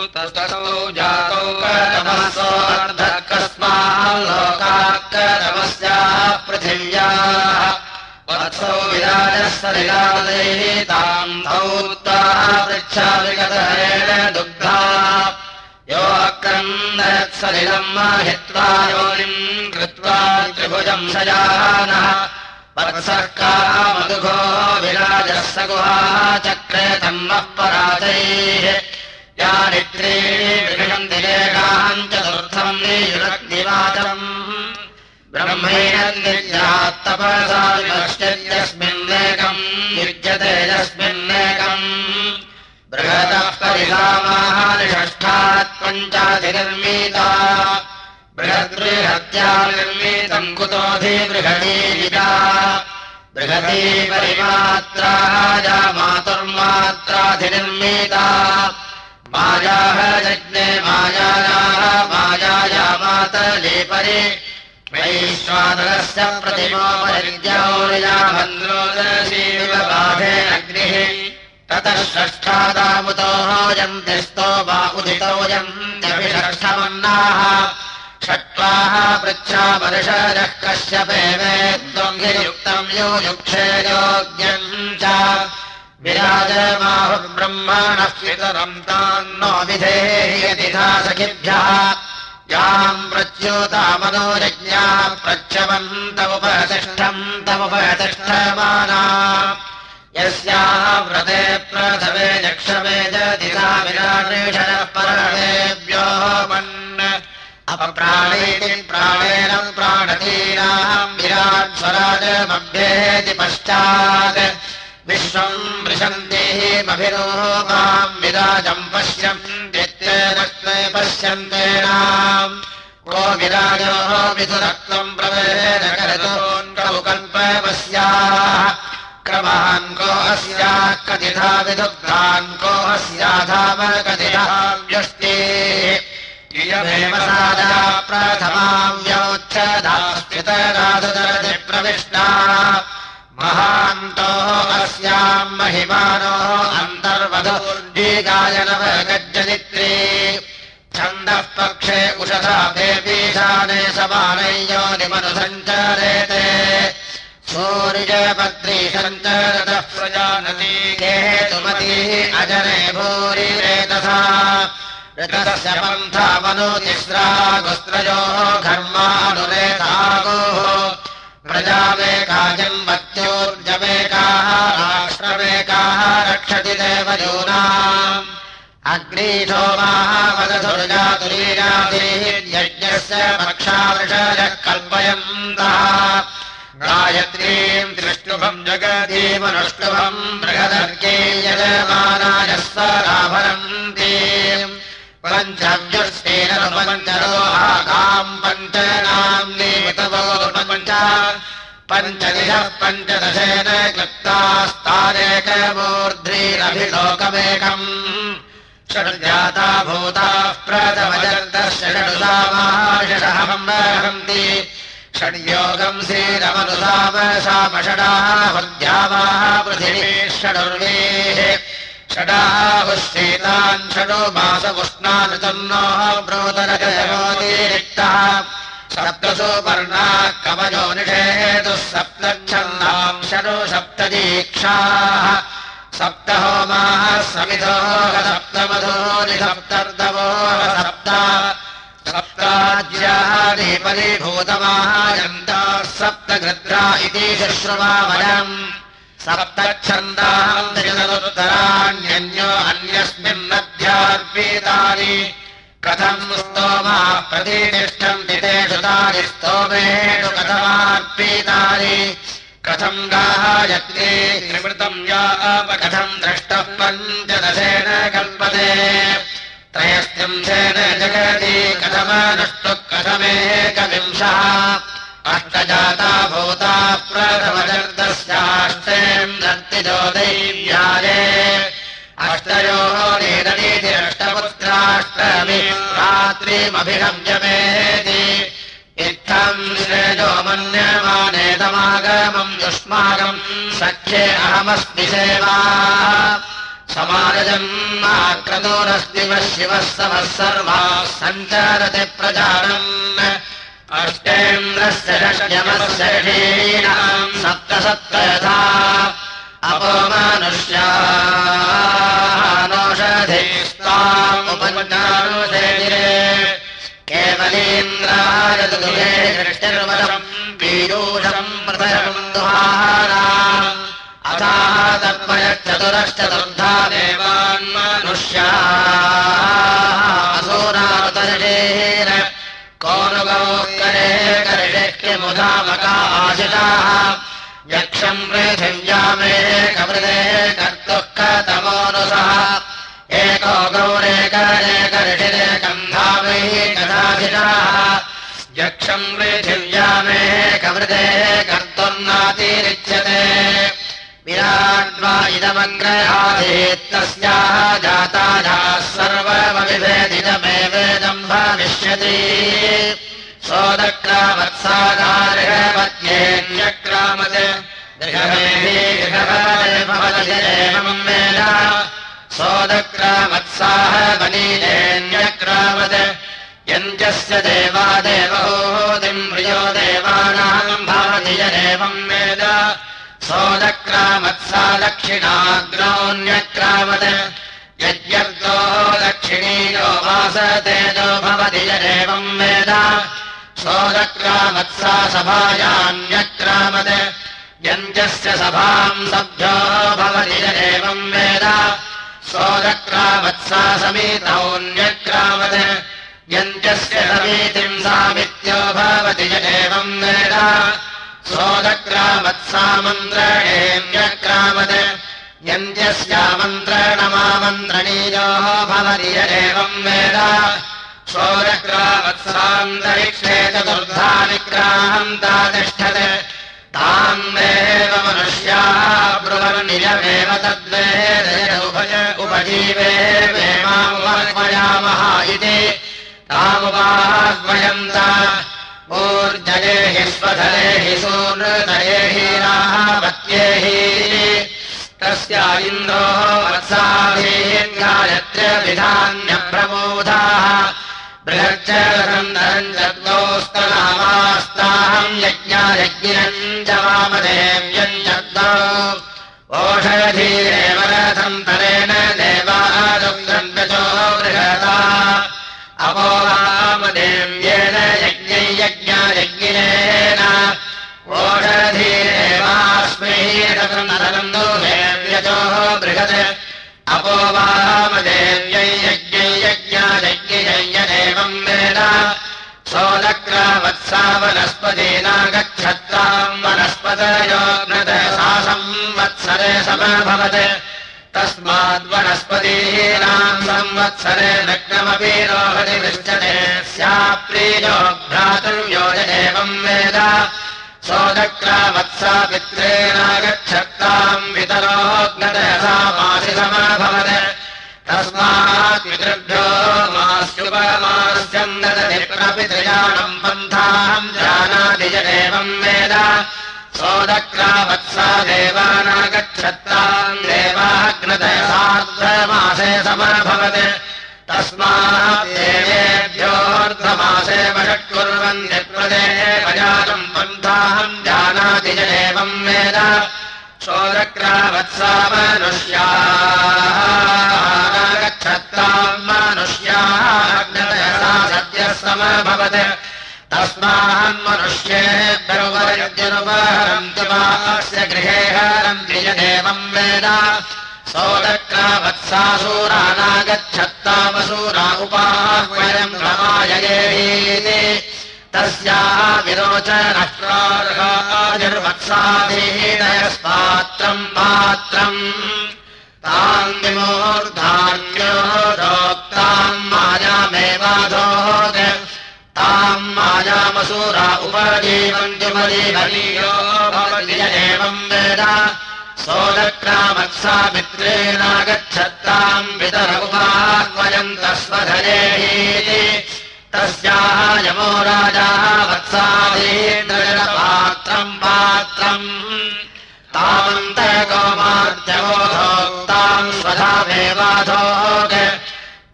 कुतस्तौ जातौ कस्माल्लोकाकरमस्याः पृथिव्याः। वत्सौ विराजः पृच्छाविगतरेण दुग्धा। यो अक्रन्दयत्सलिलम् हित्वा योनिम् कृत्वा त्रिभुजम् विराजः स गुहा चक्रे तन्मः पराजैः दिलेकाम् चतुर्थम् निवाचम् ब्रह्मैरन्दिर्यात्तपसा विनश्चित्यस्मिन्नेकम् युज्यते यस्मिन्नेकम् बृहतः परिधामाः निषष्ठात् पञ्चाधिनिर्मीता बृहद्बृहत्या निर्मीतम् कुतोऽधिबृहणीविदा बृहती परिमात्राः या मातुर्मात्राधिनिर्मीता मायाः जज्ञे मायायाः मायाया मातले परि वैश्वानरस्य प्रतिमोपरिद्योनियामन्द्रोदशीविवबाधे अग्निः ततः षष्ठादामुतोऽयम् त्यस्तो वा उदितोऽयन्त्यभिषष्ठमन्नाः षट्वाः पृच्छा वर्षजः कश्यपेवे त्वङ्गियुक्तम् यो युक्षे योग्यम् च विराजमाहुर्ब्रह्मणः पितरम् तान्नो विधेयतिथा सखिभ्यः याम् प्रच्युतामनोरज्ञा प्रच्छवन्तमुपतिष्ठम् तमुपतिष्ठमाना। यस्याः व्रते प्रथमे जक्षमे दिधा विराटेषणः परमेभ्यो मन्। अपप्राणेति प्राणेन प्राणतीनाम् विराट् स्वराजमभ्येति पश्चात् विश्वम् वृशन्तेमभिरो माम् विराजम् पश्यम् नित्यरक्ते पश्यन्तेनाम् को विराजो विधुरक्तम् प्रवेन करतोऽन्कौकल्पमस्याः क्रमान् को अस्याः कथिता विदुग्धान् को अस्याधाम सादा प्रथमाम् व्यौच्छदास्थितराधदरति प्रविष्टा महान्तो अस्याम् महिमानो अन्तर्वधूर्जीगायनवगज्जनित्रे छन्दः पक्षे उषधा देवीशाने समानय्यो निमनुसञ्चरेते। सूर्यपत्री सञ्चरतः प्रजानती केतुमती अजने भूरिरेतसा ऋतस्य पन्था मनुतिस्रा गुस्त्रयोः घर्मानुरेतागोः प्रजामेकाजन्मत्योर्जमेकाः राष्ट्रमेकाः रक्षति मावदधुर्जातुरीराधीर्यज्ञस्य पक्षावृषयः कल्पयन्तः। गायत्रीम् स्वराभरन्ति पञ्चव्यस्तेनपञ्चरोहाकाम् पञ्चनाम् पञ्च पञ्चदिशः पञ्चदशेन क्लुप्तास्तारेकमूर्ध्रीरभिलोकमेकम् षड्जाता भूताः प्रथमजन्तस्य षडुसामाषहन्ति षड्योगम् श्रीरमनुसामशामषडाः हृद्यावाः पृथिवी षडुर्वेः। षडाहुश्चेतान् षडो मासमुष्णानुतन्नोः ब्रोतरजयोतिरिक्तः सप्तसु वर्णाः कवयो निषेतुः सप्तच्छन्दाम् षडो सप्तदीक्षाः। सप्तहोमाः समिधोः सप्तमधूनि सप्तर्दवो सप्त। सप्ताज्यानि परिभूतमाहायन्ताः सप्तगृद्रा इति शुश्रुवावयम्। सप्तच्छन्दाम् चतुरुत्तराण्यन्यो अन्यस्मिन्नध्यार्पितानि कथम् स्तोमाः तेषु तानि स्तोमेषु कथमार्पितानि। कथम् गायत्रे निवृतम् या अपकथम् द्रष्टः पञ्चदशेन कल्पते। त्रयस्त्रिंशेन जगति कथमनुष्टुः कथमेकविंशः। अष्टजाता भूता प्रथमजर्दस्याष्टेम् दत्तिजो दैव्याये अष्टयोः निरनीतिरष्टपुत्राष्टमि रात्रिमभिगम्यमेति इत्थम् श्रेजो मन्यमानेतमागमम् युष्माकम् सख्ये अहमस्मि सेवा। समारजन्माक्रतोरस्तिवः शिवः समः सर्वाः सञ्चारति प्रजानम्। अष्टेन्द्रस्य षड्यमस्य षीणाम् सप्त सप्त यथा केवलेन्द्राय दुहे दृष्टिर्वरम् पीयूषम् प्रतरम् दुहारा अथाः तर्पयश्चतुरश्चतुर्धा देवान्मनुष्या असोरातरेण कौरवौ करे कर्षक्यमुधामका आशिताः यक्षम् पृथिव्यामेकमृदे कर्तुः कतमोनुसः एको गौरेकरेकर्षिरेकम् धामैः कदाशिताः यक्षम् पृथिव्यामेकमृदे कर्तुर्नातिरिच्यते विराड्वा इदमग्रहादेत्तस्याः जाताजाः सर्वमविभेदितमेवेदम् भविष्यति सोदक्रामत्सादार्हपत्येऽन्यक्रामत् गृहमेवम् वेद सोदक्रामत्साह वनीलेऽन्यक्रामत् यञ्जस्य देवादेवोदिम् प्रियो देवानाम् भवति यदेवम् वेद। सोदक्रामत्सा दक्षिणाग्नोऽन्यक्रामत् यज्ञर्गो दक्षिणीयो वासतेजो भवति यदेवम् वेद। सोदक्रामत्सा सभायान्यक्रामत् यञ्जस्य सभाम् सभ्यो भवति यदेवम् वेद। सोदक्रामत्सा समीतौन्यक्रामत् यञ्जस्य समीतिम् सामित्यो भवति यदेवम् वेद। सोदक्रामत्सामन्त्रणेऽन्यक्रामत् यन्त्यस्यामन्त्रणमामन्त्रणीयो भवति एवम् वेद। सोदक्रामत्सान्तरिक्षे चतुर्धा निग्राहन्ता तिष्ठत् देव मनुष्याः ब्रुवर्नियमेव तद्वेद उभय उपजीवे इति ऊर्जये हि स्वधरे हि सूनृतये हि राहवत्ये हि। तस्य इन्द्रो वत्साभिर्गायत्र विधान्यप्रबोधाः बृहच्चरन्दरम् जद्गोस्तनामास्ताहम् यज्ञायज्ञिरम् च वामदेव्यम् जग्दौ ओषधीरेव रथम् तरेण देवादुग्रन्वचो बृहता अपोवामदेव्येन यज्ञै यज्ञायज्ञिनेन ओषधीरेवास्मै रथम् देव्यचोः बृहत् अपोवामदेव्यै यज्ञै वनस्पतीनागच्छत्ताम् वनस्पतयोग्नत सा संवत्सरे समभवत् तस्माद्वनस्पतीनाम् संवत्सरे नग्नमपि रोहति पृच्छते स्याप्रीयो भ्रातुर्यो एवम् वेद। सोदक्रावत्सा पित्रेणागच्छत्ताम् पितरोग्नतसा मासि समभवत् तस्मात् पितृभ्यो जानाति च एवम् वेद। सोदक्रावत्सा देवानागच्छत्ताम् देवाग्नतसार्धमासे समभवत् तस्मात् देवेभ्योऽर्धमासे वषट्कुर्वन्ति प्रदेवजातम् पन्थाहम् जानाति सोदक्रावत्सा मनुष्यागच्छत्ताम् मनुष्याग्नतसा सद्यः समभवत् तस्मान्मनुष्येभ्यनुपरन्ति वास्य गृहे हरन्ति यदेवम् वेद। सोदक्रावत्सासूरानागच्छत्तामसूरा उपाह्वयम् रमाययेति तस्याः विरोचनष्ट्रार्हादिर्वत्साधीनयस्पात्रम् पात्रम् ताम् विमूर्धान्यो रोक्ताम् मायामेवाधोग ताम् मायामसूरा उपजीवन्त्युपजीवनीयो भवति एवम् वेद। सोदक्रामत्सा मित्रेणागच्छत्ताम् पितर उपाह्वयम् तस्वधरेहीति तस्याः यमो राजाः वत्सादीन्द्रपात्रम् पात्रम्। तामन्तकोमार्त्यवोधोक्ताम् स्वधामेवाधो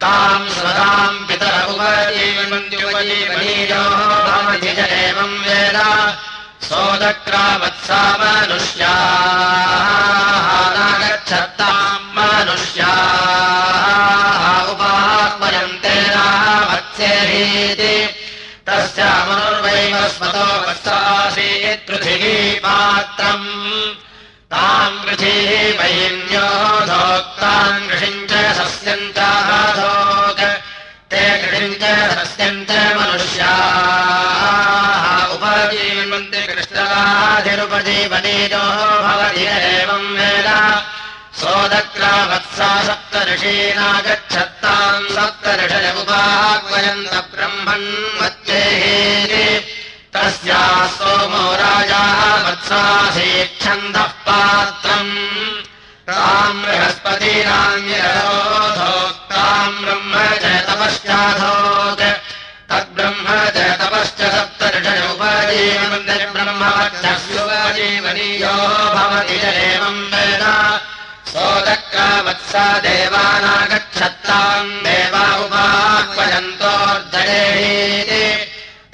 ताम् स्वधाम् पितर एवम् वेद। सोदक्रामत्सा मनुष्यागच्छत्ताम् मनुष्याः रामत्स्येति तस्यामनुर्वैवस्मतो वत्सासीत् पृथिवी पात्रम् ताम् पृथिवीवैन्योधोक्ताम् कृषिम् च सस्यम् चाधोक् ते कृषिम् च सस्यम् च मनुष्याः। उपजीवन्ति वेद सोदग्रावत्सा सप्तऋषीनागच्छत्ताम् सप्तऋषयमुपाह्वयन्त ब्रह्मन् मध्येः तस्याः सोमो राजाः वत्सासीच्छन्दः पात्रम् ताम् बृहस्पतीनान्यरोधोक्ताम् ब्रह्म च तपश्चाधोक् तद्ब्रह्म च तपश्च सप्तऋषमुपजीवन्तिर्ब्रह्मवत्सस्योपजीवनीयो भवति च एवम् वेद सोदक्रावत्सा देवानागच्छत्ताम् देवा उपाह्वयन्तोर्जये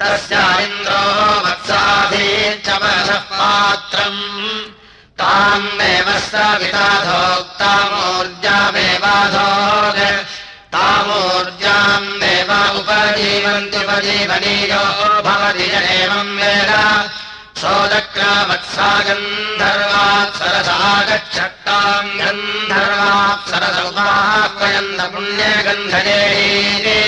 तस्यान्द्रो वत्साधीच्च मनसः पात्रम्। ताम् देव सविताधोक्तामूर्जामेवाधो तामूर्जाम् देव उपजीवन्त्युपजीवनीयो भवति एवम् वेद सोदक्रामत्सा गन्धर्वात्सरसागच्छट्टाम् गन्धर्वात्सरसौपाह्वयन्त पुण्यगन्धये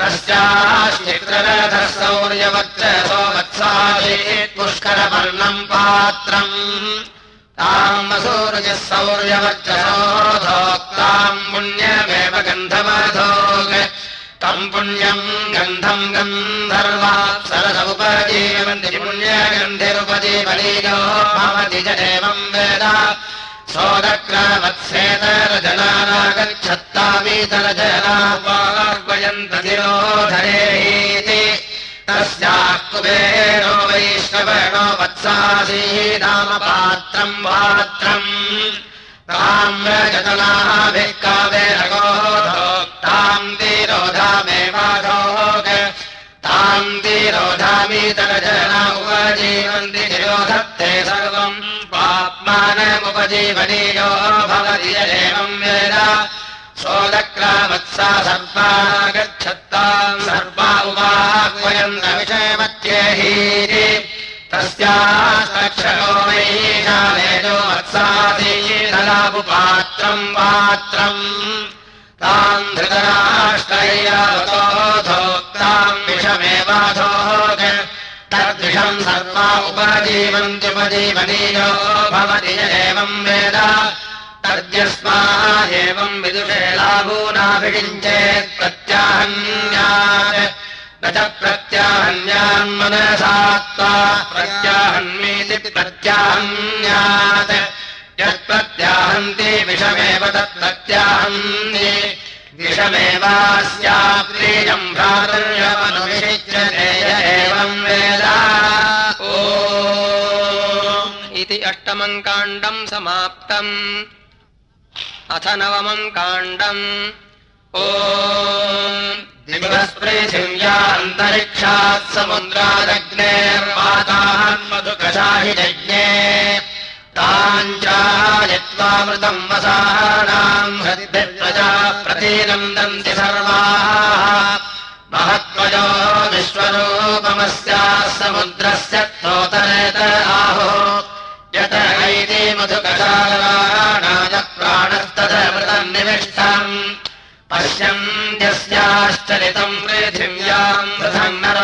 तस्याश्चित्ररथः सौर्यवच्च सोमत्साधीत् पुष्करवर्णम् पात्रम् ताम् वसूर्यः सौर्यवच्च सोधोक्ताम् पुण्यमेव गन्धमधोग तम् पुण्यम् गन्धम् गन्धर्वात्सरसमुपजीवन्ति पुण्यगन्धिरुपजीवनीयो भवति च एवम् वेद। सोदक्रामत्सेतरजनानागच्छत्तामीतरजनाह्वयन्ततिरोधरेति तस्याः कुबेरो वैष्णवणो वत्सासीनामपात्रम् पात्रम् तिरोधामीतरजना उपजीवन्ति निरोधत्ते सर्वम्। पाप्मानमुपजीवनीयो भवति एवम् वेद। सोदक्रामत्सा सर्वागच्छत्ताम् सर्वा उपाह्वयन्त विषयमत्येहीति तस्याक्षरो वैशालेजो वत्साधीनलापुपात्रम् पात्रम् विषमेवाधोग तद्विषम् सर्वा उपजीवन्त्युपजीवनीयो भवति एवम् वेद। तद्यस्मा एवम् विदुषे लाभूनाभिषिञ्चेत् प्रत्याहन्यात्। न च प्रत्याहन्यान्मनसात्त्वा प्रत्याहन्मीति प्रत्याहन्यात् यत्प्रत्याहन्ति विषमेव तत्प्रत्याहन्ति। विषमेवास्याप्रियम् भ्रातर्यमनुविषिच्यते एवम् वेद। ओ। इति अष्टमम् काण्डम् समाप्तम्। अथ नवमम् काण्डम्। ओ। दिवस्पृथिव्यान्तरिक्षात् समुद्रादग्नेर्वातान्मधुकषाहि यज्ञे ताञ्चायत्वामृतम् वसानाम् हृद्भिप्रजा प्रतीनन्दन्ति सर्वाः। महत्त्वयो विश्वरूपमस्याः समुद्रस्य स्तोतरेत आहो। यत ऐति मधुकषाणाय प्राणस्तदमृतम् निविष्टम्। पश्यन्त्यस्याश्चरितम् पृथिव्याम् रथम् नरो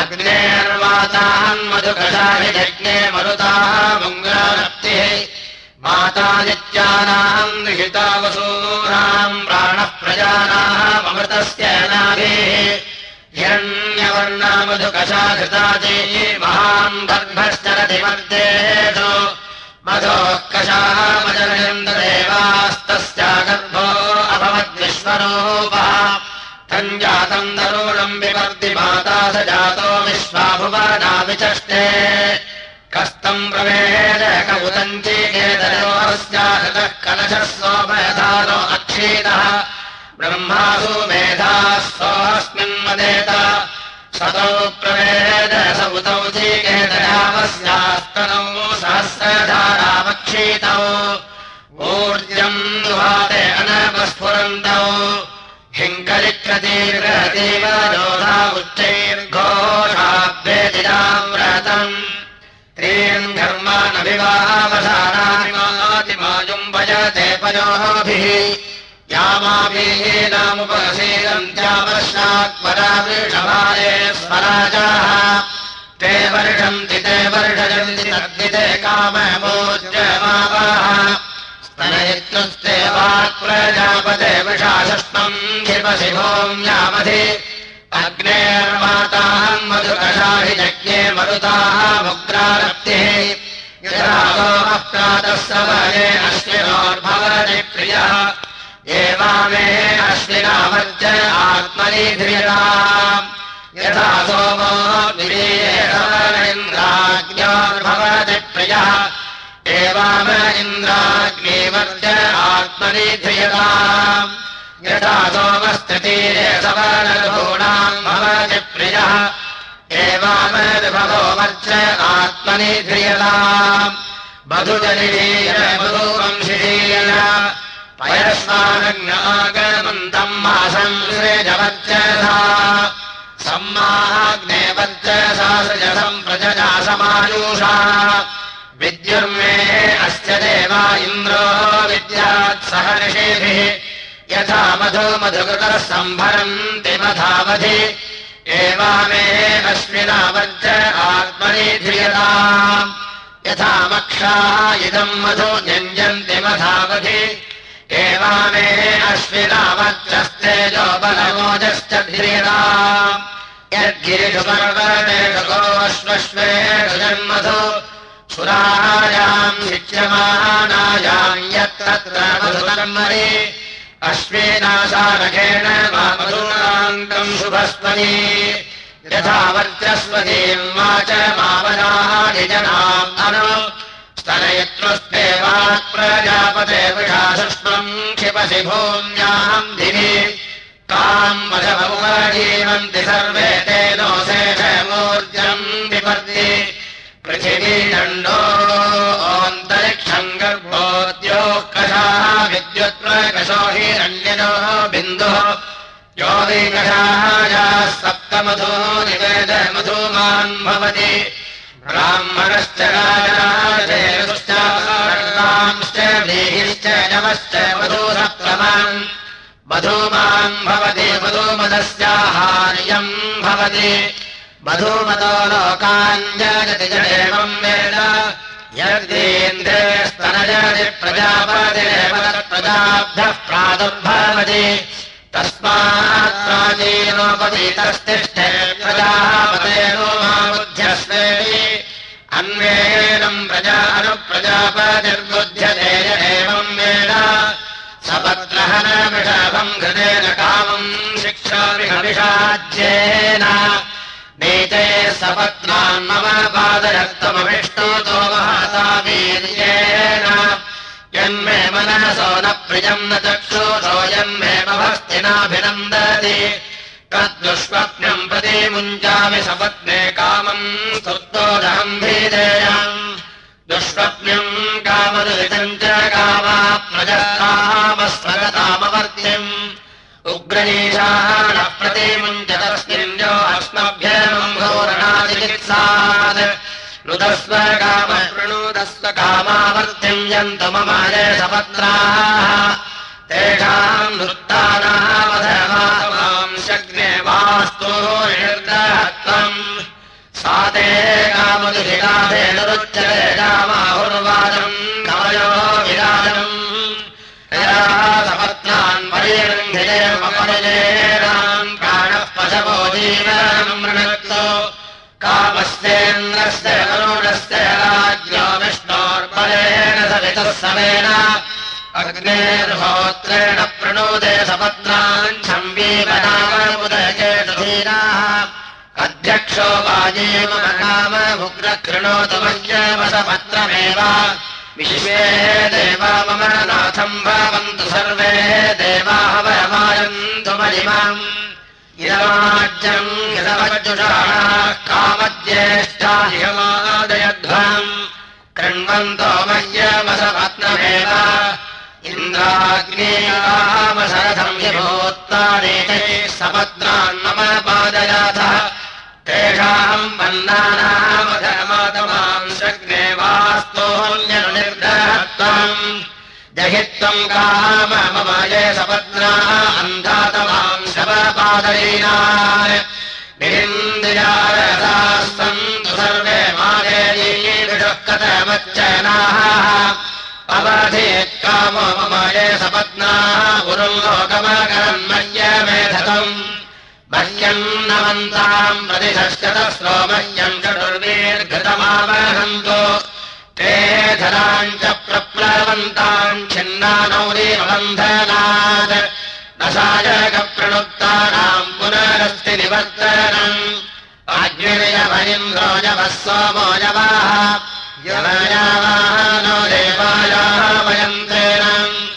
अग्नेर्वातान् मधुकषाभिजज्ञे मरुताः मुङ्गानप्तिः मातादित्यानाम् निहिता वसूनाम् प्राणः प्रजानाम् अमृतस्य महान् गर्भश्चरति मर्देषु मधोः कषामजनयन्ददेवास्तस्या गर्भो अभवद्विश्वरूपः। तम् जातम् तरुणम् विवर्ति माता जातो विश्वाभुवनाविचष्टे कस्तम् प्रवेद कौतम् चेदेत तः कलशः सोमयधानो अक्षीतः। ब्रह्मासु मेधाः सोऽस्मिन् मदेत। सतौ प्रवेद सौतौ चीकेतयामस्यास्तनौ सहस्रधारामक्षीतौ ऊर्जम् दुहाते अनपस्फुरन्तौ उच्चैर्घोषाभ्येतिराव्रतम् त्रीन् धर्मानभिवावसानातिमायुम् भजते पयोभिः। यामाभिः नामुपसीदन्त्यावर्षात्परा वृषभारे स्वराजाः। ते वर्षन्ति ते वर्षयन्ति तद्विते काममोज्यमावाः स्तनयित्युस्ते वाक्प्रजापते विषाशस्त्वम् क्षिपसि भोम्यामधि अग्नेर्माताम् मधुकषाहि यज्ञे मरुताः मुग्रारप्तिः यथा सोमः प्रातः समये अश्विनोर्भवति प्रियः। एवामे अश्विनावर्ज आत्मनि ध्रियता यथा सोमो इन्द्राज्ञोर्भवति प्रियः एवाम इन्द्राग्निवर्ज आत्मनि ध्रियता सोमस्थितीरे सवनरूणाम् भवति प्रियः। एवामभवो वर्ज आत्मनि ध्रियता मधुजनिरीय मधुवंशिरीय पयस्मानग्नागमन्तम् मासम् सम्माग्ने वर्जसा सृजसम् प्रजजा समायुषा विद्युर्मे अस्य देवा इन्द्रो विद्यात् सह ऋषिभिः। यथा मधु मधुकृतः सम्भरन्ति मधावधि। एवामे ध्रियता यथा मक्षाः इदम् मधु व्यञ्जन्ति मधावधि। एवामे ध्रियता यद्गिरिषु पर्वतेषु गोश्वश्वेषु जन्मधु सुरायाम् शिच्यमानायाम् यत्र मधुकर्मणि अश्वेनाशारखेण वा शुभस्वनी। यथा वर्चस्वतीम् वाच मावनानि जनाम् अनु। स्तनयत्वस्ते वाक्प्रजापते विषासुष्मम् क्षिपसि भूम्याम् दिवि ताम् वशममुपजीवन्ति सर्वे तेनो शेषमूर्जम् विपर्ति पृथिवी दण्डो ओन्तरिक्षम् गर्भोद्योः कषाः विद्युत्प्रकशो हिरण्यनो बिन्दुः यो सप्तमधो निवेद मधुमान् भवति। ब्राह्मणश्च राजाश्च देहिश्च नमश्च मधुसप्तमान् मधुमान् भवति मधुमदस्याहार्यम् भवति मधुमतो लोकान् जगति जडेवम् वेद। यद्देन्द्रे स्तनजति प्रजापतिरेव प्रजाभ्यः प्रादुर्भवति। तस्मात् प्राचीनोपतीतस्तिष्ठे प्रजापतेनो माबुध्यस्वेति अन्वेनम् प्रजा अनुप्रजापतिर्बुध्यते एवम् वेद। सपत्रहनमिषभम् हृदेन कामम् शिक्षाविषाज्येन नीते पादरक्तमभिष्टोतो महता वीर्येण यन्मे मनसो न प्रियम् न चक्षुषो यन्मे मभस्तिनाभिनन्दति तद्दुष्वप्नम् प्रति मुञ्चामि सपत्ने कामम् स्तुतोदहम् भीदेयम् दुष्वप्नम् कामदुरितम् च कामा प्रजतामस्वगतामवर्त्यम् तस्मिन् यो अस्मभ्यम् घोरणाचिकित्सात्। नुदस्व काम प्रणुदस्व कामावर्त्यम् यन्तु ममाय सपत्राः तेषाम् नृत्तानामधमाम् शग्ने वास्तु निर्दहत्वम्। सा ते कामदुरिकाधेनुरुच्यते कामाहुर्वादम् कवयो विराजम्। सपत्नान् परिरङ्घितेमपरिजेनाम् मृणक्तो कामस्तेन्द्रस्य करुणस्य राज्ञो विष्णोर्बलेन सवितः समेन अग्नेर्होत्रेण प्रणोदे सपत्नान् धीराः अध्यक्षो वाजीव नाम उग्रकृणोतु मह्यमसपत्रमेव विश्वे देवा मम नाथम् भवन्तु सर्वे देवाः वयमायन्तु मलिमाम् इदमाज्यम् यदवजुषाणाः कामज्येष्ठा इहमादयध्वम् कृण्वन्तो मह्यमसपत्नमेव इन्द्राग्नेयामसरथम् हिमोत्तानेते सपत्नान् मम पादयाथः तेषाम् वन्नानामधर्मातमाम् शग्ने वास्तोऽन्यनुनिर्दहत्वम् जहि त्वम् काम अन्धातमाम् निरिन्द्रियारसास्तन्तु सर्वे मायेयीषः कथमच्चनाः अवधेत्कामो मम ये सपत्नाः। मह्यमेधतम् मह्यम् नमन्ताम् प्रतिशश्चतस्रो मह्यम् चतुर्वीर्घृतमावहन्तु ते धराम् च प्रप्लवन्ताम् छिन्नानौरीबन्धनात् न सायकप्रणुक्तानाम् पुनरस्ति निवर्तनम्। अग्निर्यवरिन्द्रोजवः सोमो यवाः। यवयावानो देवायाः वयन्तेन।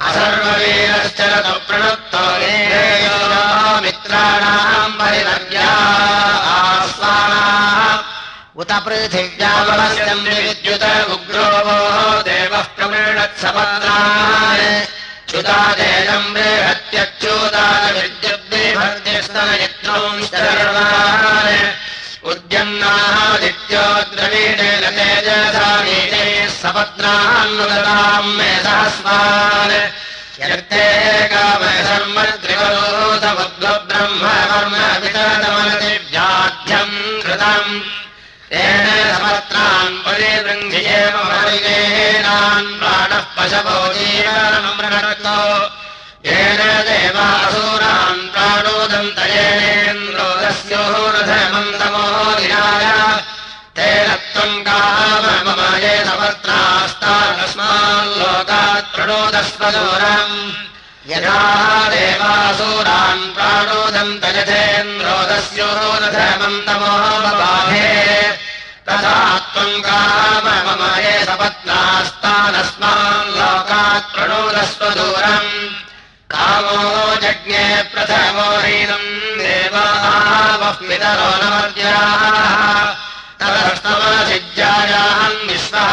असर्ववीरश्चरतु प्रणुक्तो मित्राणाम् परिवर्या आस्वानाः उत पृथिव्यावलस्यम् विद्युत उग्रो देवः प्रवृणत्सपत्रान् विद्युद्विभर्तिस्तनयित्रोंश्चर्वान् उद्यन्नादित्यो द्रवीणेन तेजसानीते सपत्नान्नुदताम् मे सहस्मान् यत्ते कामशर्मद्रिवरोधमुद्ब्रह्म कर्म वितरमनतिव्याध्यम् कृतम् तेन समत्रान् पशवो जीवनमृणक्तो येन देवासूरान् प्राणोदन्तयेनेन्द्रोदस्योरथमन्तमो विनाय तेन त्वम् काम मम ये समत्रास्तास्माल्लोकात् प्रणोदस्वदूरम्। यथा देवासूरान् प्राणोदन्तयथेन्द्रोदस्योरथमन्तमो बाहे तथा त्वम् काम मम ये सपत्नास्तानस्मान् लोकात् प्रणोदस्वदूरम् कामो जज्ञे प्रथमो हीनम् देवावः पितरो नमर्याः तदस्तमसिज्जायान् विश्वः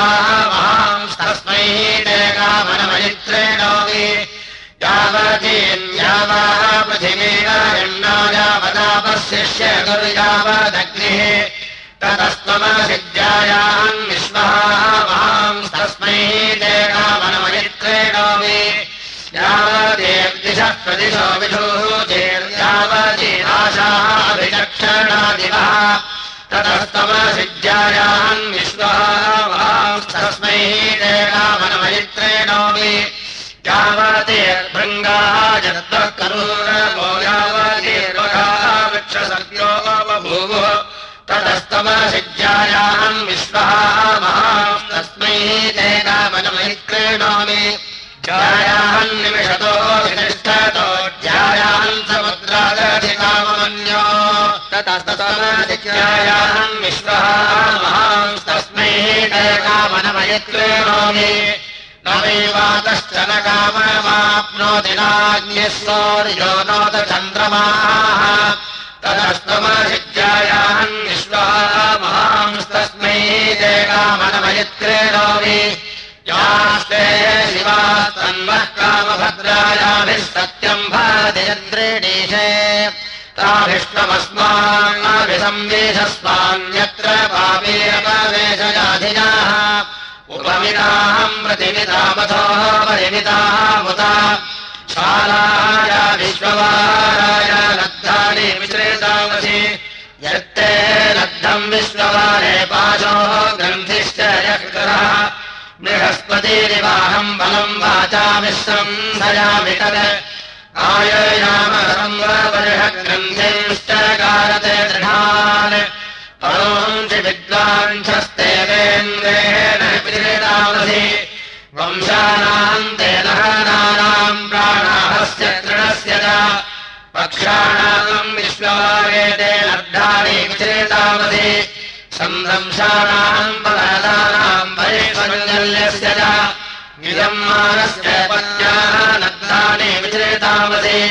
महांस्तस्मै ते कामनमयित्रेणोमि यावतीन्यावाः पृथिवीरायण्णायावदापशिष्य गुर्यावदग्निः ततस्त्वमसिज्जायान् विश्वः महांस्तस्मै ते कामनमयित्रेणोमि। यावदेर्दिशः प्रदिशो विधूचेर्यावतीनाशाभिलक्षणादिवः ततस्तमसिज्जायान् विश्वस्तस्मै देकामनमयित्रेणोमि यावतेर्भृङ्गाः जत्वः करूरवो यावतीर्वगाः ततस्तमसिज्जायान् विश्वः महास्तस्मै देकामनमयित्रेणोमि ध्यायान्निमिषतो वितिष्ठतो ध्यायान् समुद्रादधिकामन्यो ततस्ततमधिज्ञायान् विश्वः महांस्तस्मै कामनमयत्रेणोमि न वैवातश्च न काममाप्नोति नाग्न्यः सौर्यो नोत चन्द्रमाः ततस्तमधिज्ञायान् विश्वः महांस्तस्मै कामनमयत्रेणोमि यास्ते शिवास्तन्वः कामभद्रायाभिः सत्यम् भाजयन्द्रेणीशे ताभिष्टमस्मान्नाभिसंवेशस्वान्यत्र पापेरपवेशयाधिनाः उपमिताहम् प्रतिमितामथोः परिमितामुता विश्ववाराय लब्धानि विश्रेतामसि यत्ते लब्धम् विश्ववारे पाशोः ग्रन्थिश्च यः बृहस्पतिरिवाहम् बलम् वाचा विश्वम् सयामि तत् आययाम संववर्षग्रन्थिंश्च कारते दृढान्। परोंसि विद्वांसस्तेवेन्द्रेण विदितामसि वंशानाम् विश्ववारेते अर्धानि विचेतामसि संरंशानाम् बलदानाम् ऐश्वर्यस्य च। इदम् मानस्य पत्न्याः नद्दानि विचेतामसि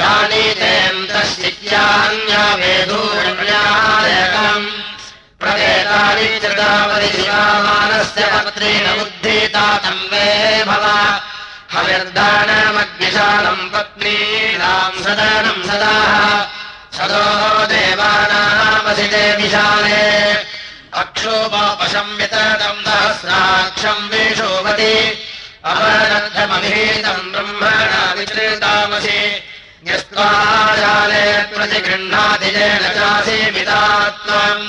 यानि तेऽन्तश्चित्यान्या वेदूर्ण्यायकम् प्रवेतानि चृतावति शिवामानस्य पत्रेण बुद्धिता तम् वे भव हविर्दानमग्निशालम् पत्नीनाम् सदनम् सदा। सदो देवानामसिते विशाले अक्षोपापशंवितम् सहस्राक्षम् विशोभति अपरद्धमभीतम् ब्रह्मणा विचृतामसि। न्यस्त्वाशाले प्रतिगृह्णातिजेन चासीमितात्मम्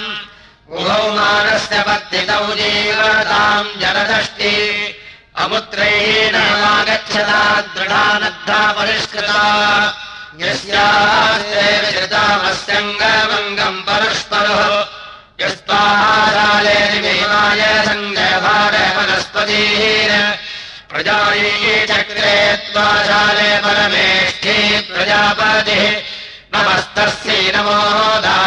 उभौ मानस्य पत्तितौ जीवताम् जलदष्टि अमुत्रैः नमागच्छता दृढा नद्धा परिष्कृता यस्यास्तामस्यङ्गमङ्गम् परस्परः यस्त्वाशाले निमेमाय सङ्गभार वनस्पतिः प्रजायै चक्रे त्वाशाले परमेष्ठे प्रजापतिः। नमस्तस्यै नमो दात्रे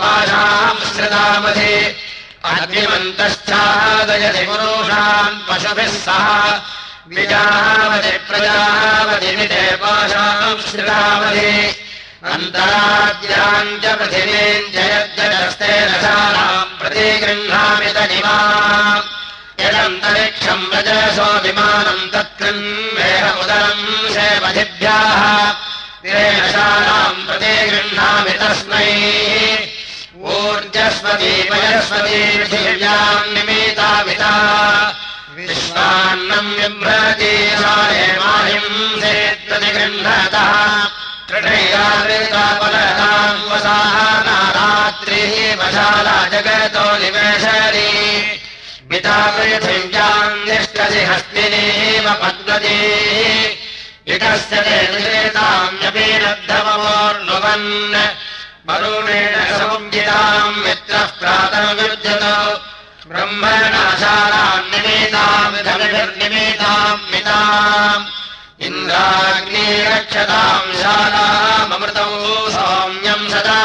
पाशाम् श्रुतामधि अग्निमन्तश्चादयति पुरुषान् पशुभिः सह। श्रुतामधि अन्तराद्याम् च पृथिवीम् जयद्यजस्तेन शालाम् प्रतिगृह्णामि तनिमा यदन्तरिक्षम् रजसो विमानम् तत्कृन्वेह उदरम् शेवधिभ्याः तेन शालाम् प्रतिगृह्णामि तस्मै। ऊर्जस्वती वयस्वती पृथिव्याम् निमितामिता विश्वान्नम् बिभ्रती शाले माहिम् सेत्प्रतिगृह्णतः तृणैरावृतापलताम् वसानारात्रिः वशाला जगतो निवेशरी। पिता पृथिव्याम् निष्कसि हस्तिनीव पद्मती विकस्य ते लब्धमवोर्नुवन् वरुणेन समुद्यताम् मित्रः प्रातर्विद्यत ब्रह्मणाशालाम् निमेताम् धनिभिर्निमेताम् मिताम्। इन्द्राग्ने रक्षताम् शालामृतौ सौम्यम् सदा।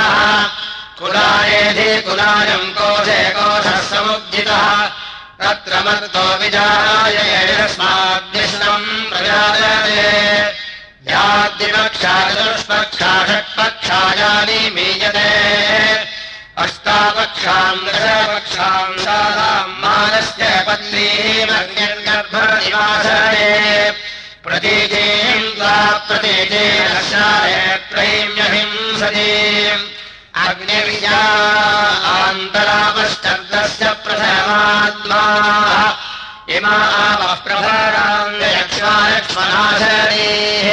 कुलायेधि कुलायम् कोशे कोशः समुद्यतः तत्र मर्तो विजायस्माद्विष्णम् प्रजायते याद्विपक्षाचतुष्पक्षाषट्पक्षायानि मीयते। अष्टापक्षाम् दशपक्षाम् शालाम् मानस्य पत्नीमर्गर्भनिवासने प्रतीजीम् त्वा प्रतीजे रसाय आन्तरापश्चर्दस्य प्रथमात्मा। इमा आवः प्रभराङ्गयक्ष्मालक्ष्मनाशरीः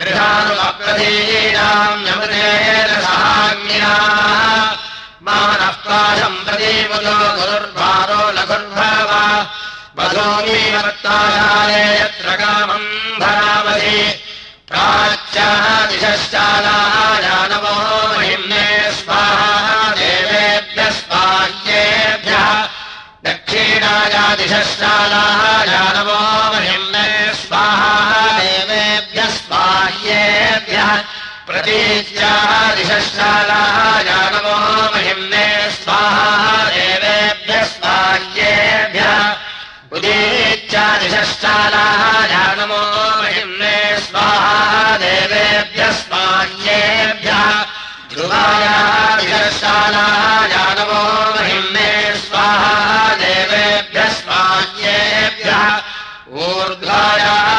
गृहानुमप्रधीनाम् यमृतेन सहाज्ञा मानः पाशम् प्रतीमुदो गुरुर्भारो लघुर्भव। वधूमीवर्तायाले यत्र कामम् भरामहि प्राच्याः दिशश्चालाय नमो महिम्ने दक्षिणायादिशश्चालाय नमो महिम्ने स्वाहा देवेभ्यः स्वाह्येभ्यः प्रतीच्यादिशश्चालाय नमो महिम्ने स्वाहा देवेभ्यः स्वाह्येभ्यः उदीच्यादिशश्चालाय नमो महिम्ने स्वाहा देवेभ्यः स्वाह्येभ्यः ध्रुवायादिशशालाय नमो महिम्ने स्वाहा देवेभ्यः स्वाह्येभ्यः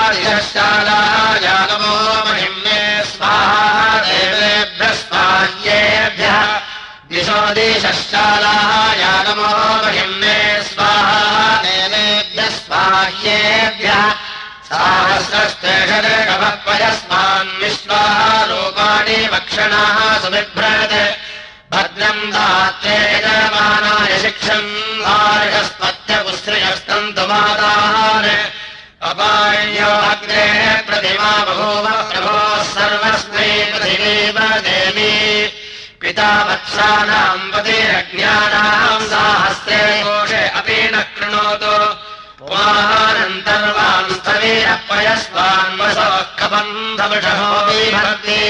ऊर्ध्वायादिशशालाय नमो महिम्ने स्वाहा देवेभ्यः स्वाह्येभ्यः दिशो दिशश्चालाय नमो महिम्ने स्वाहा देवेभ्यः स्वाह्येभ्यः विश्वाः रूपाणि वक्षणाः सुबिभ्रत् भद्रम् दात्रे अपायो अग्रे प्रतिमा बभूव प्रभोः सर्वस्मै पृथिवीव देवी। पिता वत्सानाम् पतिरज्ञानाम् साहस्रे कोशे अपि न कृणोतु। स्थवीरपयस्वान् वसोःखबन्धवृषोऽपि भवति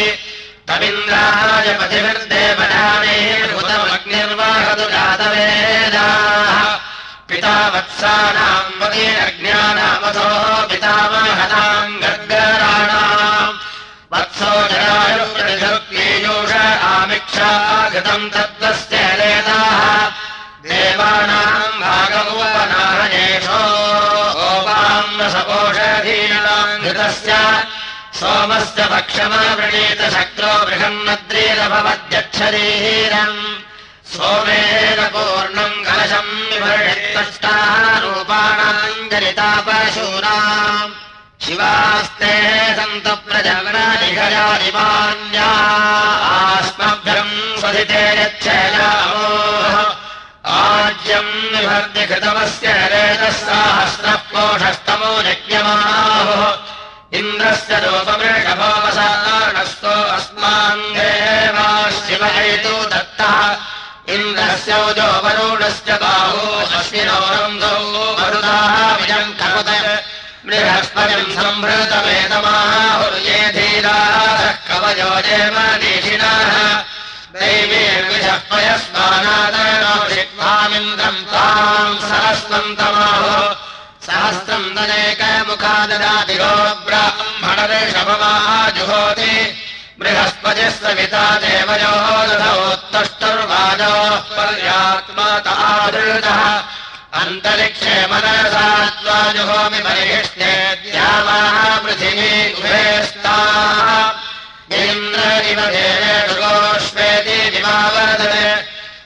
तमिन्द्राय पतिभिर्देवयानेर्भुतमग्निर्वाहतु जातवेदाः पिता वत्सानाम् पतिरज्ञानामथोः पितामहताम् गर्गराणाम्। वत्सो जरायुष आमिक्षा घृतम् तत्त्वस्य लेदाः। देवानाम् भागवोपनाहयेषो गोपाम्नसपोषधीनाम् घृतस्य सोमस्य शक्रो बृहन्नद्रीरभवद्यच्छरीरम् सोमेन पूर्णम् कलशम् विवर्षित्तष्टाः रूपाणाम् जनितापशूनाम् शिवास्ते सन्तु प्रजगणादिघयादिमान्या आस्मभ्यम् कृतमस्य रेतः साहस्रः कोषस्तमो यज्ञमाहुः इन्द्रस्य रूपमृषभोपसारणस्तो अस्मान् देवा शिव हेतु दत्तः। इन्द्रस्य वरुणस्य बाहो अश्विनोरन्धो मरुदाः विजम् कमुद बृहस्पतिम् सम्भृतवेदमाहुर्ये धीराः कवयो जयमनीषिणः दैवे विषपयस्मानादयित्वामिन्द्रम् ताम् सहस्रन्तमाहो सहस्रम् दनेकमुखा ददाति गो ब्राह्मणऋषभमाजुहोति बृहस्पतिः सविता देवयोः दधोत्तष्टुर्वाजोः पर्यात्मतादृतः अन्तरिक्षे मनसा विमावर्धते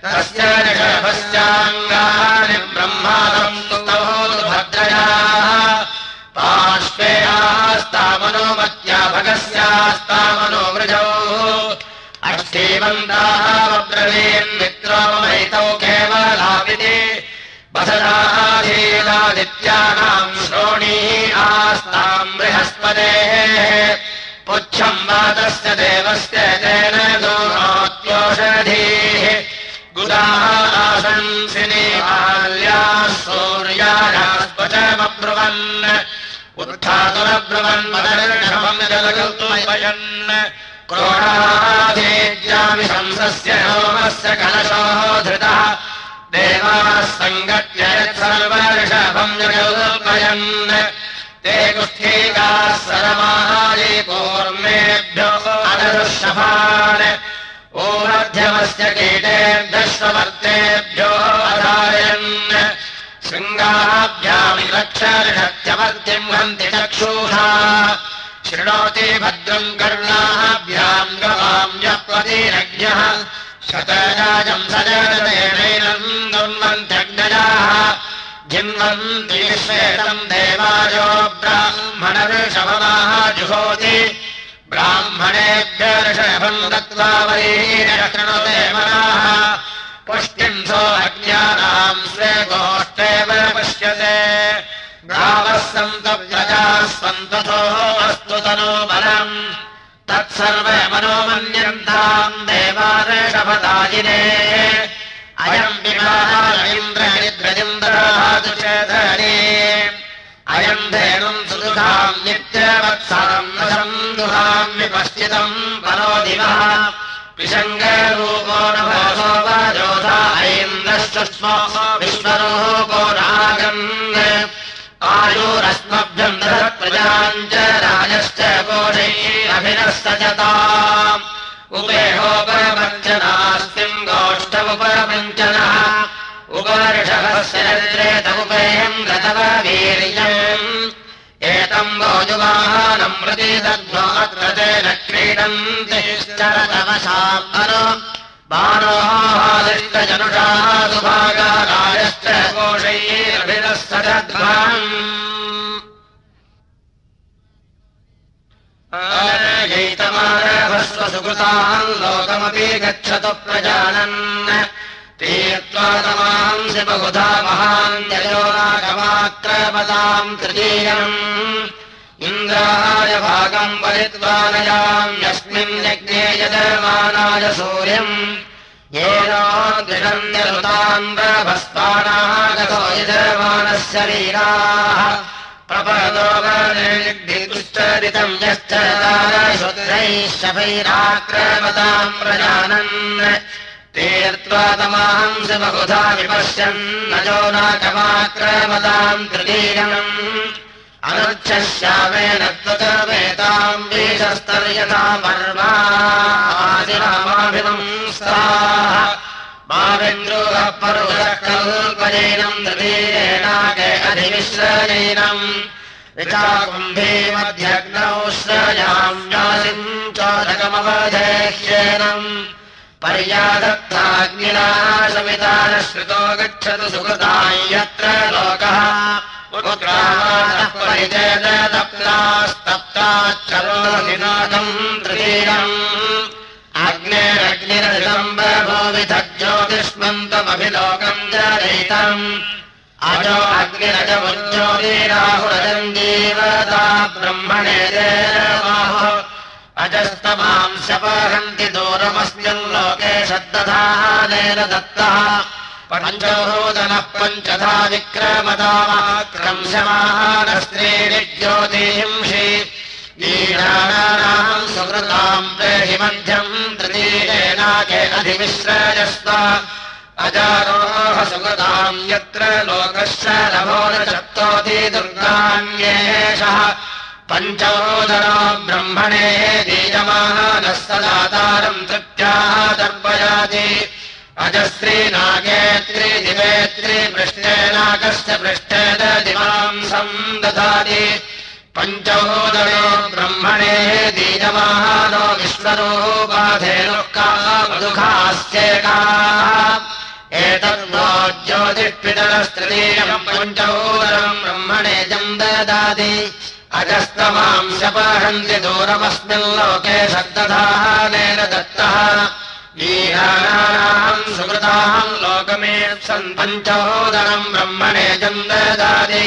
तस्य ऋषभस्याङ्गानि ब्रह्मादम् पार्श्वेयास्तामनोमत्या भगस्यास्तामनो वृजौ अष्टीवन्ताः वब्रवीन्मित्रो मैतौ केवलाविति वसदाधीनादित्यानाम् श्रोणीः आस्ताम् बृहस्पतेः। पुच्छम् वातस्य देवस्य तेन दोषधीः गुदाः आशंसिनी बाल्याः सूर्यायास्पचमब्रुवन् जलकल्पयन् क्रोडाधेज्यामि शंसस्य होमस्य कलशोः धृतः देवाः सङ्गत्य सर्वर्षभम् जगल्पयन् ते कुष्ठीकाः सरमाये कूर्मेभ्यो अनरुषभान् ओमध्यमस्य कीटेभ्यश्ववर्तेभ्यो अधारयन् शृङ्गाभ्याम् हन्ति चक्षुषा। शृणोति भद्रम् कर्णाभ्याम् गवाम् प्रतिरज्ञः शतराजम् दुर्वन्त्यग्नजाः जिन्वन्ति श्वेतम् देवायो ब्राह्मणऋषभमाः जुहोति। ब्राह्मणेभ्य ऋषभम् दत्त्वा वरीरकृणुते पुष्टिम् सो अज्ञानाम् स्वे गोष्ठेव पश्यते। गावः सन्तु प्रजाः सन्ततो अस्तु तनो बलम्। तत्सर्वे मनोमन्यन्ताम् देवाऋषभदायिने अयम् विवाहेन्द्रनिद्रजिन्द्रादुषधरे अयम् धेनुम् सुदुहाम् नित्यवत्सरम् वशम् दुहाम् विपश्चितम् परो दिवः। विषङ्गरूपो न भोसो वजोधा विश्वरूपो नागन् आयुरस्मभ्यम् प्रजाम् च राजश्च कोशैरभिनः सजताम् उपेहोपवञ्चनास्तिम् गोष्ठ उपेयम् गतव वीर्यम् एतम् प्रति दद्मो अत्र तेन क्रीडन्तिश्चरतवशाम् अनु सजध्वम् जैतमारभस्व सुकृताम् लोकमपि गच्छतु प्रजानन्। तीर्त्वा तमांसि बहुधा महान्ययोरागमाक्रमताम् तृतीयम् इन्द्राय भागम् परित्वा नयाम् यस्मिन् यज्ञे यजमानाय सूर्यम् येनोद्विषन्यरुताम्रभस्वानागतो यजमानस्य वीराः प्रपदोगनिर्धितुश्चरितम् यश्च शुद्रैः शफैराक्रमताम् प्रजानन् तीर्त्वा तमांसि बहुधा विपश्यन् न जो नाकमाक्रमताम् तृतीयम् वीशस्तर्यथा पर्वादिरामाभिवंस्ताः मावेन्द्रोः पर्वतः कल्पयेनम् तृतीयेनाके अधिविश्रयेनम् विचाकुम्भे मध्यग्नौ चोदकमवधेह्येनम् न श्रुतो गच्छतु सुकृताम् यत्र परिचयदप्तास्तप्ताच्चरोदिनाकम् तृतीयम् अग्नेरग्निरम्बभो विधज्योतिष्मन्तमभिलोकम् जनयितम् अजो अग्निरजमुज्योतिराहुरजम् जीवता ब्रह्मणे अजस्तमाम् शपहन्ति दूरमस्मिन् लोके शब्दधानेन दत्तः पञ्चहोदनः पञ्चधा विक्रमदामाक्रंशमानस्त्रीणि ज्योतिंषि प्रेहि मध्यम् तृतीयेनाके अधिविश्रयस्व अजारोह सुकृताम् यत्र लोकश्च नभो न चत्तोति दुर्गान्येषः पञ्चोदरो ब्रह्मणे दीयमानः सदातारम् तृप्त्याः दर्पयाति अजस्त्रीनागेत्री दिवेत्री पृष्ठेनाकस्य पृष्ठे दिवांसम् ददाति पञ्चोदरो ब्रह्मणे दीयमानो विश्वरूपाधेनुकामदुःखास्येकाः एतद्वो ज्योतिष्पितरस्तृतीयम् पञ्चोदरम् ब्रह्मणे जम् ददाति। अजस्तमाम् शपहन्ति दूरमस्मिन् लोके शब्दधानेन दत्तः लीलानाम् सुकृताम् लोकमेत्सन् पञ्चोदरम् ब्रह्मणे ददाति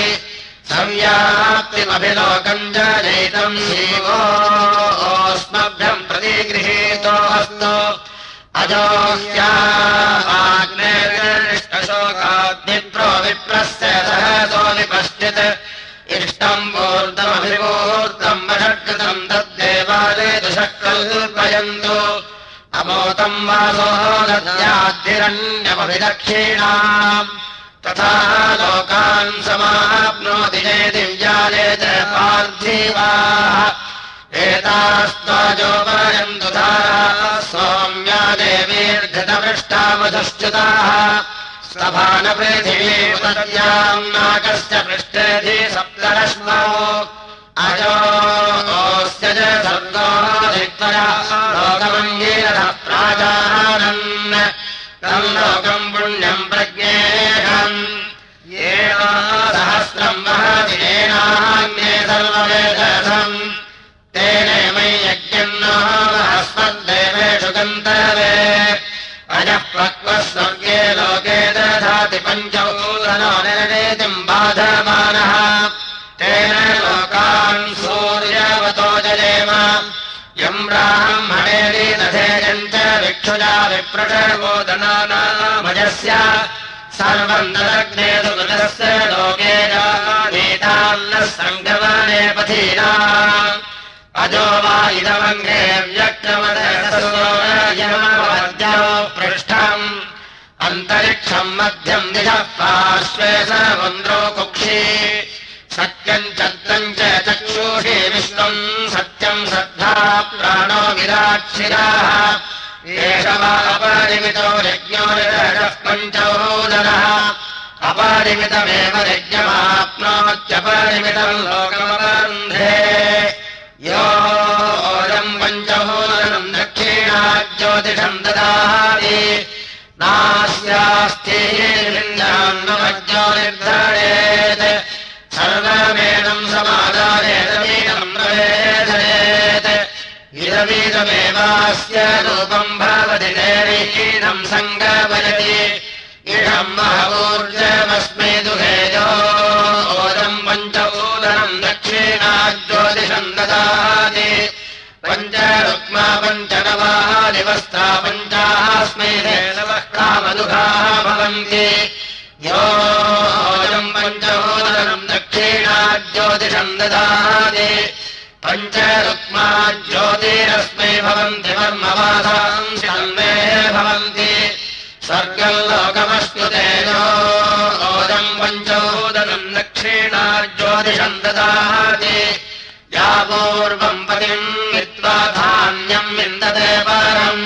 संव्याप्तिमभिलोकम् जनयितम् शिवोऽस्मभ्यम् प्रतिगृहीतोऽस्तु। अजोह्याग्नेर्गनिष्ठशोकाग्निप्रो विप्रस्य सहसो विपश्चित् इष्टम् वूर्धमभिवूर्धम् वषट्कृतम् तद्देवाले दुषक्कल्पयन्तु अमोतम् वासो दद्याद्धिरण्यमभिदक्षिणाम् तथा लोकान् समाप्नोति ये दिव्याले च पार्थिवाः। एतास्त्वाजोपयन्तु धाराः सौम्या देवीर्घटपृष्टा मधुश्च्युताः स्तभानपृथिवीमुदर्याम् नाकस्य पृष्ठेधि सप्तरश्मौ। अजोऽस्य च सर्गोधित्वया लोकमङ्गीरः प्राजानन् तम् लोकम् पुण्यम् प्रज्ञेहम् येन सहस्रम् महदिनेनान्ये सर्ववेदसम्। तेने मयि यज्ञम् गन्तवे अजः प्रक्वः स्वर्गे लोके दधाति पञ्चभूतनो निर्णेतिम् बाधमानः। तेन लोकान् जयेम यम् ब्राह्मणेरीदधेयम् च विक्षुजा विप्रटर्वोदनानामजस्य सर्वम् ददग्ने सुकृतस्य लोके नीतान्नः सङ्गमने पथीना। अजो वा इदमङ्गे व्यक्तमदो पृष्ठम्। अन्तरिक्षम् मध्यम् दिशः पार्श्वे सवन्द्रो कुक्षी। सत्यम् च विराक्षिराः एष वा अपरिमितो यज्ञो निरः पञ्चोदरः अपरिमितमेव यज्ञमाप्नोत्यपरिमितम् लोकमबन्धे योऽयम् पञ्चहोदरम् दक्षिणा ज्योतिषम् ददाति। नास्यास्तिर्विन्द्रान्नमज्ञो निर्धरेत् इदमीदमेवास्य रूपम् भवति देवीनम् सङ्गमयति इषम् महवूर्जमस्मै दुहेजो ओदम् पञ्चभूतरम् दक्षिणा ज्योतिषम् ददाति। पञ्च रुक्मा पञ्च नवाः निवस्था पञ्चास्मै नवः कामदुःखाः भवन्ति। योऽयम् पञ्चहोदरम् दक्षिणा ज्योतिषम् ददाति पञ्च रुक्मा ज्योतिरस्मै भवन्ति वर्मवासाम् शन्मे भवन्ति। स्वर्गम् लोकमस्तु तेजोदम् पञ्चोदनम् दक्षिणा ज्योतिषम् ददाति। या पूर्वम् पतिम् वित्त्वा धान्यम् विन्दते परम्।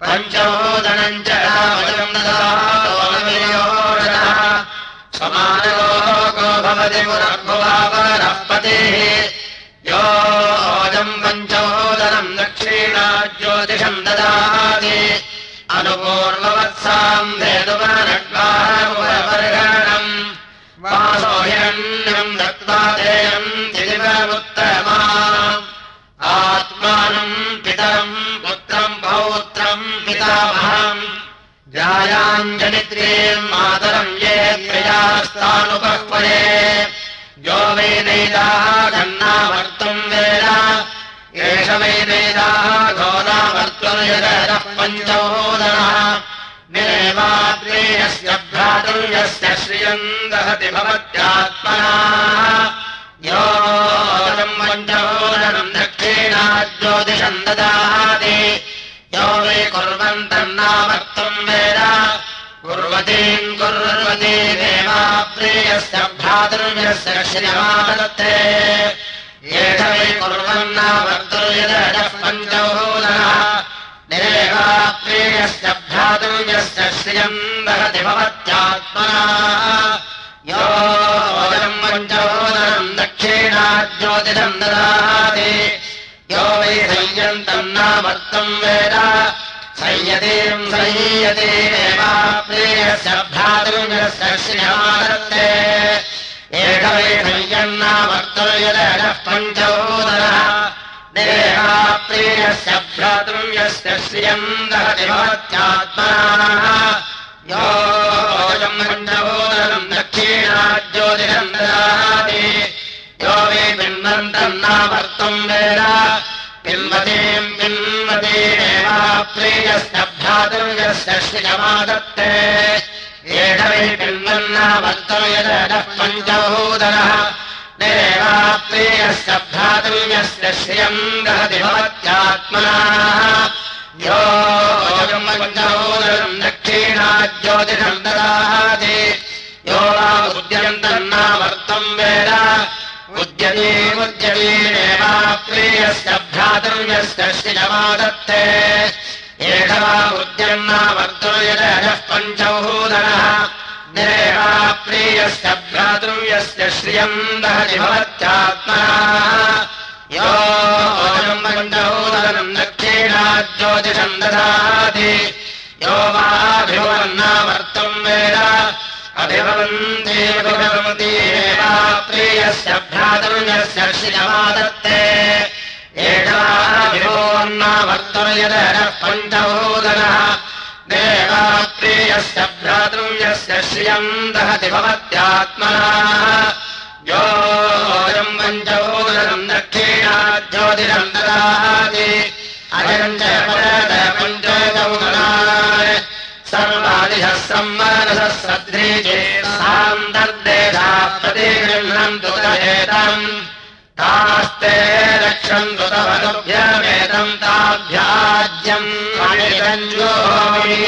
पञ्चोदनम् च रामजम् ददातोऽनवियोजनः समानलोको भवति पुरर्भुवापरः पतिः योऽजम् पञ्चोदनम् दक्षिणा ज्योतिषम् ददाति। अनुपूर्ववत्साम् दत्त्वा देयम् दिदिवमुत्तमा आत्मानम् पितरम् पुत्रम् पौत्रम् पितामहम्। जायाञ्जनित्रीम् मातरम् ये प्रियास्तानुपह्वये यो वेदैदाः गन्नावर्तुम् वेद। एष वेदैदाः घोरावर्तुर्यदः पञ्चोदनः निरेवात्रेयस्य भ्रातुर्यस्य श्रियम् दहति भवत्यात्मना योऽयम् पञ्चोदनम् दक्षिणा ज्योतिषम् ददाति। यो वे कुर्वन्तन्नावर्तुम् वेद। कुर्वतीम् कुर्वती देवाप्रियस्य भ्रातुर्यस्य श्रियमादत्ते एष वै कुर्वन्नावर्तुर्यदः पञ्चोदनः निरेवाप्रियस्य भ्रातुर्यस्य श्रियम् दहति भवत्यात्मना। योऽयम् पञ्चोदनम् दक्षिणा ज्योतिषम् ददाति। यो वै संयन्तम् नामर्तम् वेद संयतीम् संयते देवाप्रियस्य भ्रातुर्यस्य श्रियमादत्ते एष वै संयन्नामर्तुर्यदः पञ्चोदनः देहाप्रियस्य भ्रातुर्यस्य श्रियम् दहति भवत्यात्मना योऽयम् पञ्चबोधनम् दक्षिणा ज्योतिषम् ददाति यो वे पिन्वन्तम् नावर्तुम् वेद। पिन्वतीम् पिन्वती देवाप्रियस्य भ्रातुर्यस्य श्रियमादत्ते एष वै पिन्वन्नावर्तम् यदः पञ्चबोधनः देवाप्रियस्य भ्रातुर्यस्य श्रियम् दहति भवत्यात्मना। योऽयम् पञ्चहोदरम् दक्षिणा ज्योतिषम् ददाति। यो वा उद्यन्तम् नावर्तम् वेद। उद्यते उद्यते देवाप्रियस्य श्रियमादत्ते एष वा उद्यन्नावर्तुर्यदः पञ्चहोदरः देवाप्रियस्य भ्रातृव्यस्य श्रियम् दहति पञ्चहोदरम् दक्षिणा ज्योतिषम् ददाति। यो वाभिभवन्नावर्तम् वेद। अभिभवन्ति अभिभवन्ति देवाप्रियस्य भ्रातृव्यस्य श्रियमादत्ते एषाभिभोन्नावर्तुर्यदः पञ्चहोदरः देवाप्रियस्य भ्रातृव्यस्य श्रियम् दहति पद पञ्चगौगणाय सर्वादिशः सम्मानसः सद्रीजे सान्तर्देशा प्रतिगृह्णन्तु तदेतम् तास्ते रक्षन्तु तव तुभ्यमेतम् ताभ्याज्यम् मणिरञ्जोमि